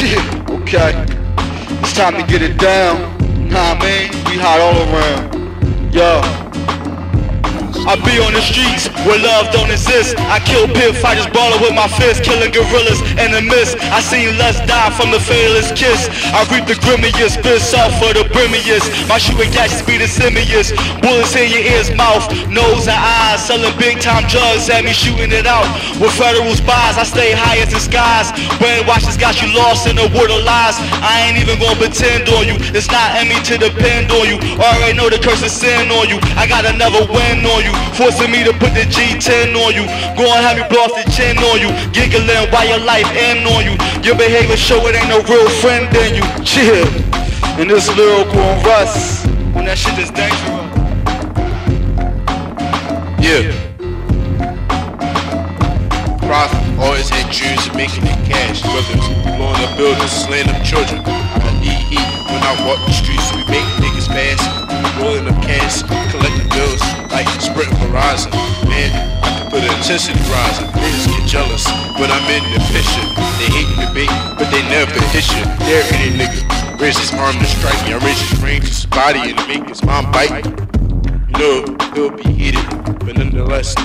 Yeah, okay. It's time to get it down. Nah, man, we hot all around. Yo. I be on the streets where love don't exist. I kill pit fighters, ballin' with my fist, killing gorillas in the mist. I seen lust die from the fatalist kiss. I reap the grimmiest, piss off for the brimmiest. My shooting gadgets be the simiest. Bullets in your ears, mouth, nose, and eyes. Selling big time drugs at me, shooting it out. With federal spies, I stay high as the skies. Brainwashes got you lost in the world of lies. I ain't even gonna pretend on you. It's not in me to depend on you. Already know the curse is sin on you. I got another win on you. Forcing me to put the G10 on you. Go and have me off the chin on you. Giggling while your life end on you. Your behavior show it ain't no real friend in you. Chill. And this lyrical on Russ. When that shit is dangerous. Yeah. Profit always had dreams of making it cash. Whether it's blowing up buildings, slaying up children. I need heat when I walk the streets. We make niggas fast. Rolling up cash, like sprinting Verizon. Man, I can put the intensity rising. Niggas get jealous when I'm in the picture. They hate the debate, but they never hit you. They're any nigga. Raise his arm to strike me. I raise his range, his body and make his mom bite. You know, he'll be heated, but nonetheless,